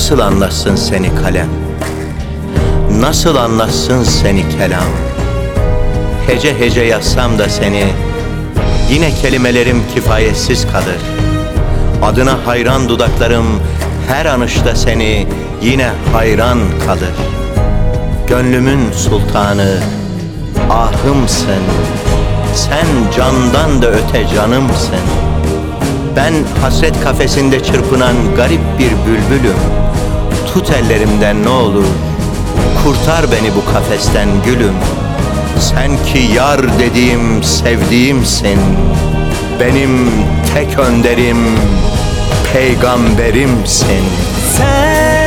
Nasıl anlatsın seni kalem? Nasıl anlatsın seni kelam? Hece hece yazsam da seni Yine kelimelerim kifayetsiz kalır. Adına hayran dudaklarım Her anışta seni Yine hayran kalır. Gönlümün sultanı Ahımsın. Sen candan da öte canımsın. Ben hasret kafesinde çırpınan garip bir bülbülüm Tut ellerimden ne olur. Kurtar beni bu kafesten gülüm. Sen ki yar dediğim sevdiğimsin. Benim tek önderim Peygamberimsin. Sen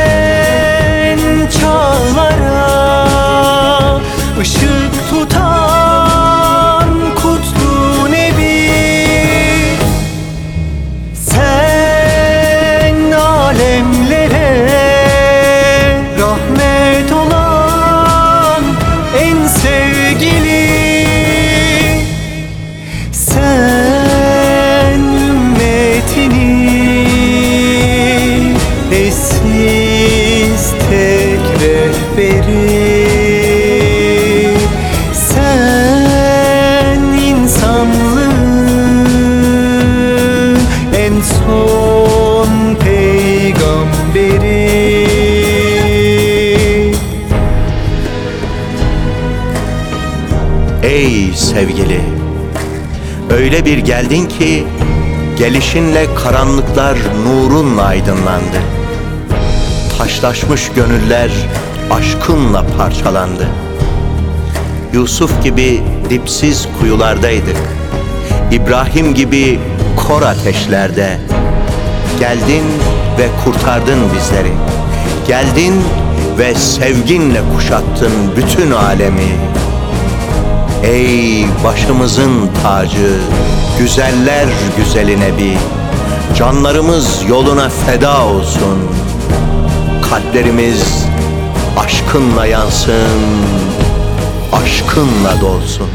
Ey sevgili Öyle bir geldin ki Gelişinle karanlıklar nurunla aydınlandı. Taşlaşmış gönüller aşkınla parçalandı. Yusuf gibi dipsiz kuyulardaydık. İbrahim gibi kor ateşlerde. Geldin ve kurtardın bizleri. Geldin ve sevginle kuşattın bütün alemi Ey başımızın tacı, güzeller güzeli Nebi Canlarımız yoluna feda olsun. Kalplerimiz aşkınla yansın, aşkınla dolsun